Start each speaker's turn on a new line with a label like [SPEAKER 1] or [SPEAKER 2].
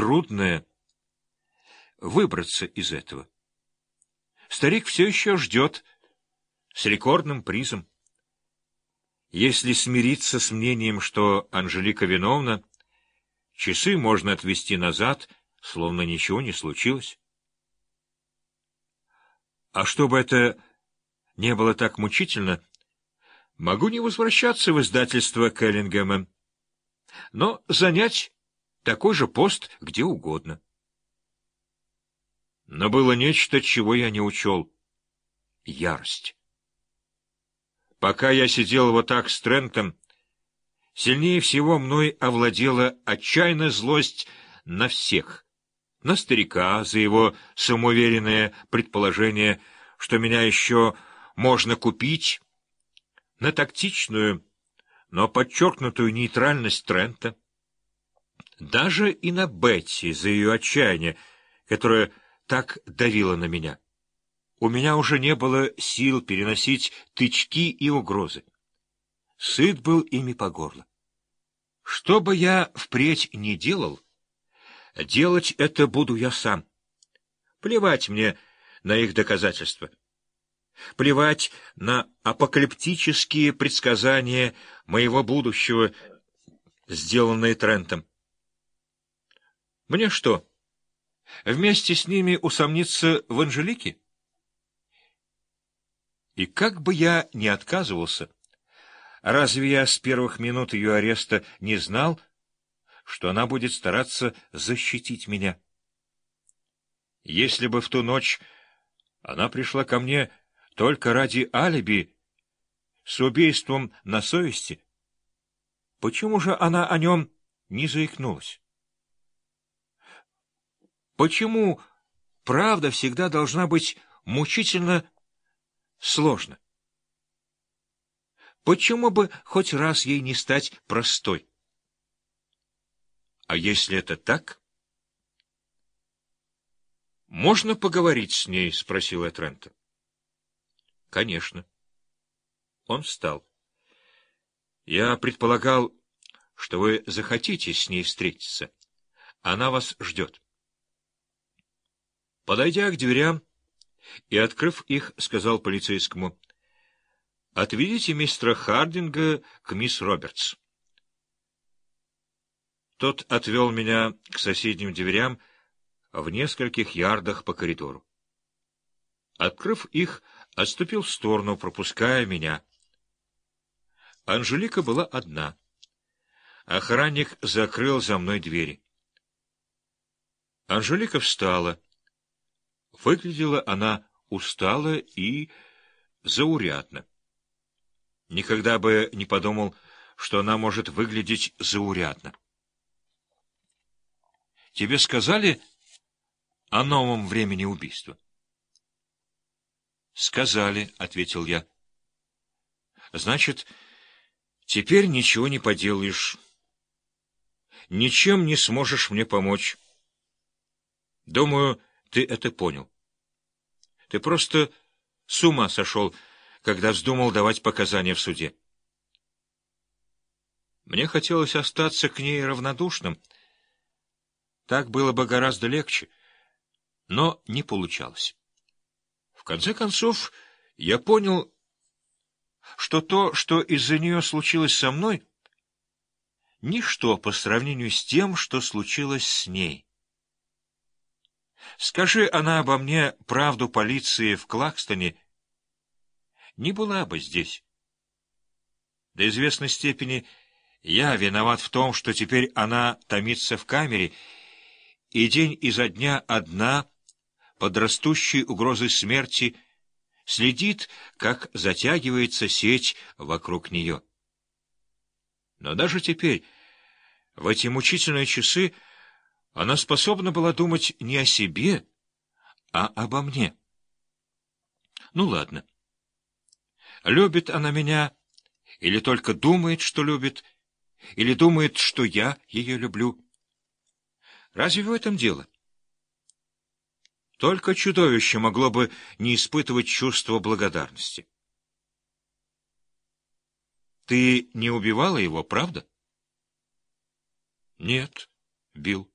[SPEAKER 1] трудное — выбраться из этого. Старик все еще ждет с рекордным призом. Если смириться с мнением, что Анжелика виновна, часы можно отвести назад, словно ничего не случилось. А чтобы это не было так мучительно, могу не возвращаться в издательство Келлингема, но занять такой же пост где угодно. Но было нечто, чего я не учел — ярость. Пока я сидел вот так с Трентом, сильнее всего мной овладела отчаянная злость на всех. На старика за его самоуверенное предположение, что меня еще можно купить, на тактичную, но подчеркнутую нейтральность Трента, даже и на Бетти за ее отчаяние, которое так давило на меня. У меня уже не было сил переносить тычки и угрозы. Сыт был ими по горло. Что бы я впредь ни делал, делать это буду я сам. Плевать мне на их доказательства. Плевать на апокалиптические предсказания моего будущего, сделанные Трентом. Мне что, вместе с ними усомниться в Анжелике? И как бы я ни отказывался, разве я с первых минут ее ареста не знал, что она будет стараться защитить меня? Если бы в ту ночь она пришла ко мне только ради алиби, с убийством на совести, почему же она о нем не заикнулась? Почему правда всегда должна быть мучительно сложно. Почему бы хоть раз ей не стать простой? А если это так? «Можно поговорить с ней?» — спросил Трента. «Конечно». Он встал. «Я предполагал, что вы захотите с ней встретиться. Она вас ждет». Подойдя к дверям, и, открыв их, сказал полицейскому, «Отведите мистера Хардинга к мисс Робертс». Тот отвел меня к соседним дверям в нескольких ярдах по коридору. Открыв их, отступил в сторону, пропуская меня. Анжелика была одна. Охранник закрыл за мной двери. Анжелика встала. Выглядела она устало и заурядно. Никогда бы не подумал, что она может выглядеть заурядно. — Тебе сказали о новом времени убийства? — Сказали, — ответил я. — Значит, теперь ничего не поделаешь. Ничем не сможешь мне помочь. Думаю, ты это понял. Ты просто с ума сошел, когда вздумал давать показания в суде. Мне хотелось остаться к ней равнодушным. Так было бы гораздо легче, но не получалось. В конце концов, я понял, что то, что из-за нее случилось со мной, ничто по сравнению с тем, что случилось с ней. Скажи она обо мне правду полиции в Клакстоне, не была бы здесь. До известной степени я виноват в том, что теперь она томится в камере, и день изо дня одна, под растущей угрозой смерти, следит, как затягивается сеть вокруг нее. Но даже теперь, в эти мучительные часы, она способна была думать не о себе, а обо мне. Ну, ладно. Любит она меня, или только думает, что любит, или думает, что я ее люблю. Разве в этом дело? Только чудовище могло бы не испытывать чувство благодарности. Ты не убивала его, правда? Нет, бил.